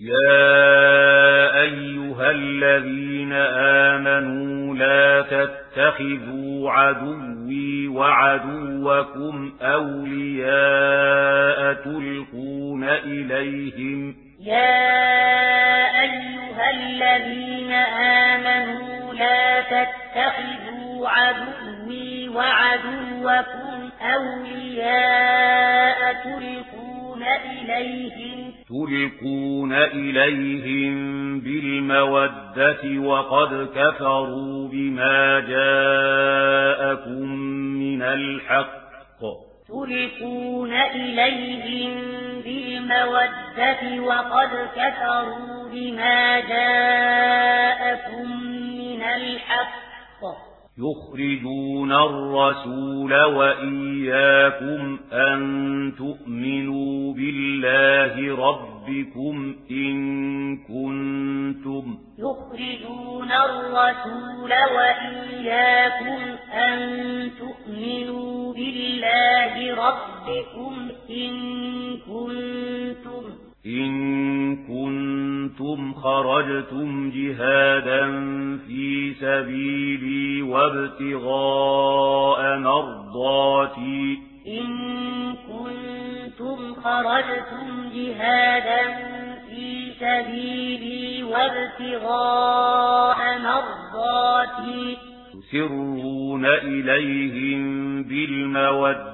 يا أيها الذين آمنوا لا تتخذوا عدوي وعدوكم أولياء تلقون إليهم يا أيها الذين آمنوا لا تتخذوا عدوي وعدوكم أولياء تلقون إليهم تلقون إليهم بالمودة وقد كفروا بما جاءكم من الحق تلقون إليهم بالمودة وقد كفروا بما جاءكم من الحق يخرجون الرسول وإياكم أن تؤمنوا بالله ربكم إن كنتم يخرجون الرسول وإياكم أن تؤمنوا بالله ربكم إن خرجتم جهادا في سبيلي وابتغاء مرضاتي. إن كنتم خرجتم جهادا في سبيلي وابتغاء مرضاتي. تسرون إليهم بالمودة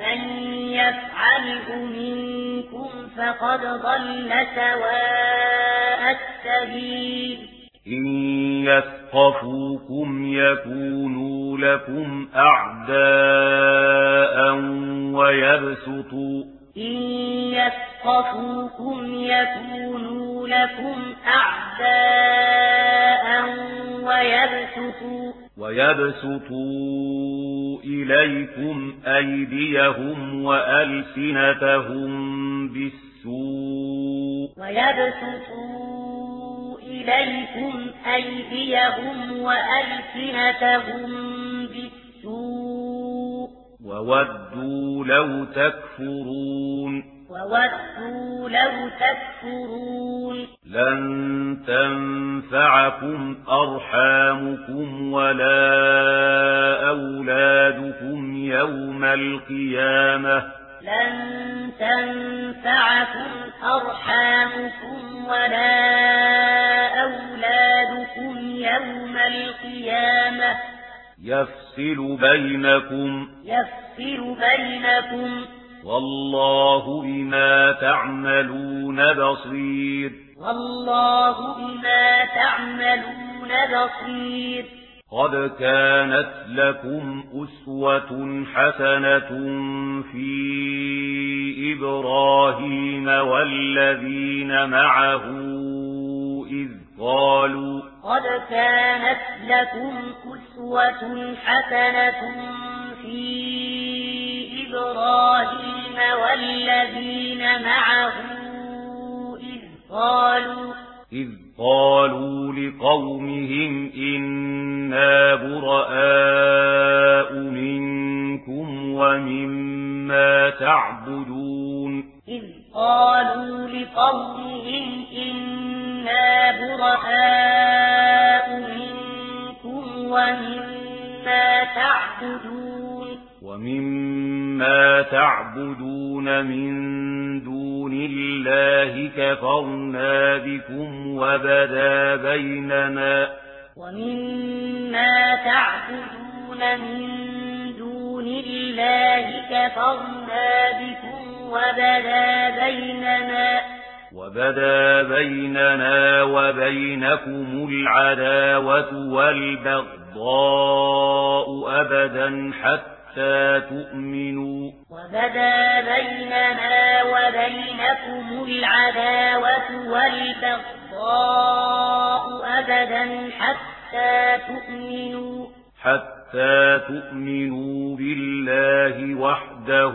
من يفعله منكم فقد ضل سواء السبيل. إن يثقفوكم يكونوا لكم أعداء ويبسطوا. إن يثقفوكم يكونوا لكم أعداء ويبسطوا. وَيَبْسُطُ إِلَيْكُمْ أَيْدِيَهُمْ وَأَلْسِنَتَهُمْ بِالسُّوءِ وَيَبْسُطُ إِلَيْكُمْ أَيْدِيَهُمْ وَأَلْسِنَتَهُمْ بِالسُّوءِ وَوَدُّوا لَوْ تَكْفُرُونَ وودوا لو تكفرون لن تنفعكم أرحامكم ولا أولادكم يوم القيامة لن تنفعكم أرحامكم ولا أولادكم يوم القيامة يفصل بينكم يفصل بينكم والله بما تعملون بصير. والله بما تعملون بصير. قد كانت لكم أسوة حسنة في إبراهيم والذين معه إذ قالوا قد كانت لكم أسوة حسنة في إبراهيم إبراهيم والذين معه إذ قالوا إذ قالوا لقومهم إنا براء منكم ومما تعبدون إذ قالوا لقومهم إنا براء منكم ومما تعبدون ومما ما تعبدون من دون الله كفرنا بكم وبدا بيننا. ومما تعبدون من دون الله كفرنا بكم وبدا بيننا. وبدا بيننا وبينكم العداوة والبغضاء أبدا حتى حتى تؤمنوا. وبدى بيننا وبينكم العداوة والبغضاء أبدا حتى تؤمنوا. حتى تؤمنوا بالله وحده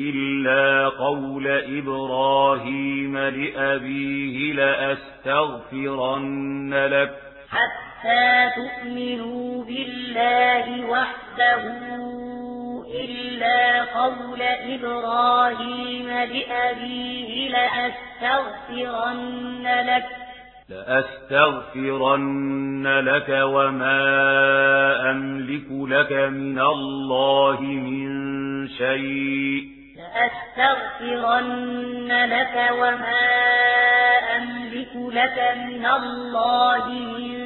إلا قول إبراهيم لأبيه لأستغفرن لك. حتى تؤمنوا بالله وحده إلا قول إبراهيم لأبيه لأستغفرن لك لأستغفرن لك وما أملك لك من الله من شيء. لأستغفرن لك وما أملك لك من الله من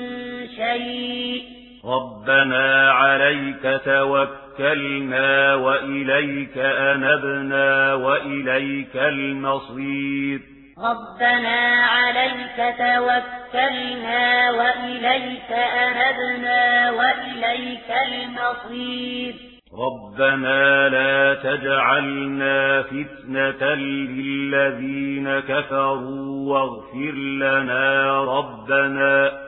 شيء. ربنا عليك توكلنا وإليك أنبنا وإليك المصير. ربنا عليك توكلنا وإليك أنبنا وإليك المصير. ربنا لا تجعلنا فتنة للذين كفروا واغفر لنا ربنا ربنا